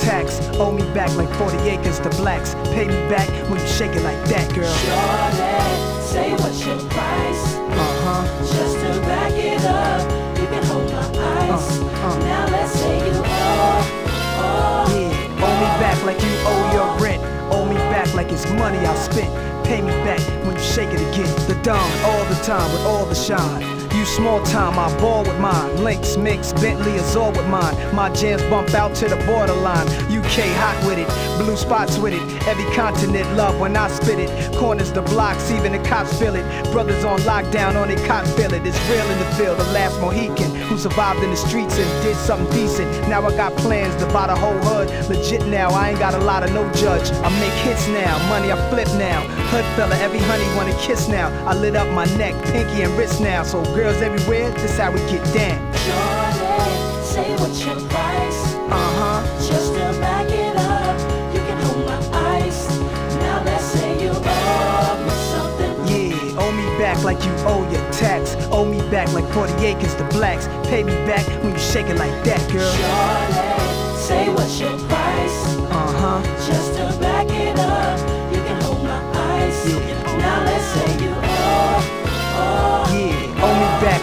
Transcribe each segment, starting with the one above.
tax. Owe me back like 40 acres to blacks. Pay me back when you shake it like that, girl. Shorty, say what's your price? Uh huh. Just to back it up, you can hold my eyes. Uh, uh. Now let's say you owe, owe. Yeah, owe me back like you owe your rent. Owe me back like it's money I spent. Pay me back when you shake it again. The dawn, all the time with all the shine. You small time, I ball with mine. Links, mix, Bentley, Azure with mine. My jams bump out to the borderline. UK hot with it, blue spots with it. Every continent love when I spit it. Corners the blocks, even the cops feel it. Brothers on lockdown on their cotton feel it. It's real in the field, the last Mohican who survived in the streets and did something decent. Now I got plans to buy the whole hood. Legit now, I ain't got a lot of no judge. I make hits now, money I flip now. Hood fella, every honey wanna kiss now. I lit up my neck, pinky and wrist now. So girls everywhere, this how we get down. Shorty, say what's your price? Uh huh. Just to back it up, you can hold my ice. Now let's say you owe me something. Yeah, owe me back like you owe your tax. Owe me back like 40 acres to blacks. Pay me back when you shake it like that, girl.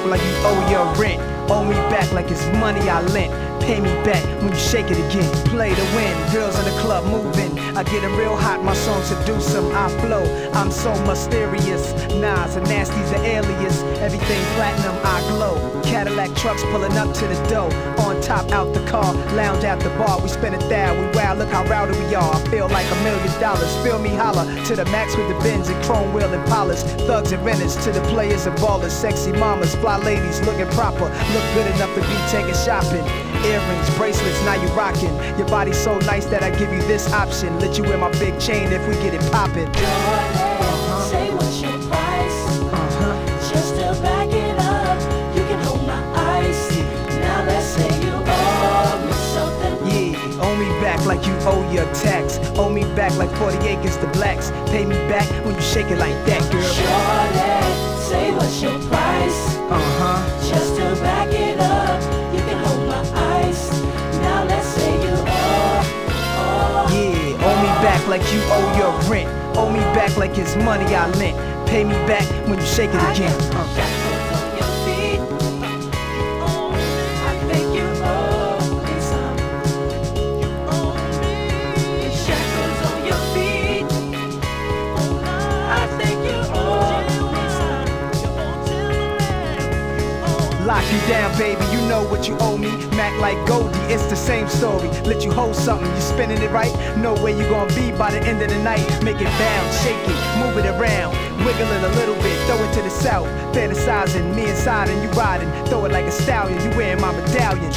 Like you owe your rent. Owe me back like it's money I lent. Pay me back when you shake it again. Play to win, girls in the club moving. I get it real hot, my song seduce seduce 'em. I flow, I'm so mysterious. Nas and Nasty's the alias. Everything platinum, I glow. Cadillac trucks pulling up to the door. On top, out the car, lounge at the bar. We spin a thou, we wow, look how rowdy we are. I feel like a million dollars. Feel me holler to the max with the bins and chrome wheel and polish. Thugs and renters to the players and ballers. Sexy mamas, fly ladies looking proper. Look good enough to be taken shopping. Earrings, bracelets, now you rocking. Your body's so nice that I give you this option. Let you wear my big chain if we get it poppin'. Shorty, say what's your price? Uh-huh. Just to back it up, you can hold my ice. Now let's say you owe me something. Yeah, owe me back like you owe your tax. Owe me back like 40 acres to blacks. Pay me back when you shake it like that, girl. Shorty, say what's your price? Uh-huh. Just like you owe your rent. Owe me back like it's money I lent. Pay me back when you shake it again. Uh. Me you down, baby, you know what you owe me. Mac like Goldie, it's the same story. Let you hold something, you spinning it right. Know where you gonna be by the end of the night. Make it bounce, shake it, move it around. Wiggle it a little bit, throw it to the south. Fantasizing, me inside and you riding. Throw it like a stallion, you wearing my medallion.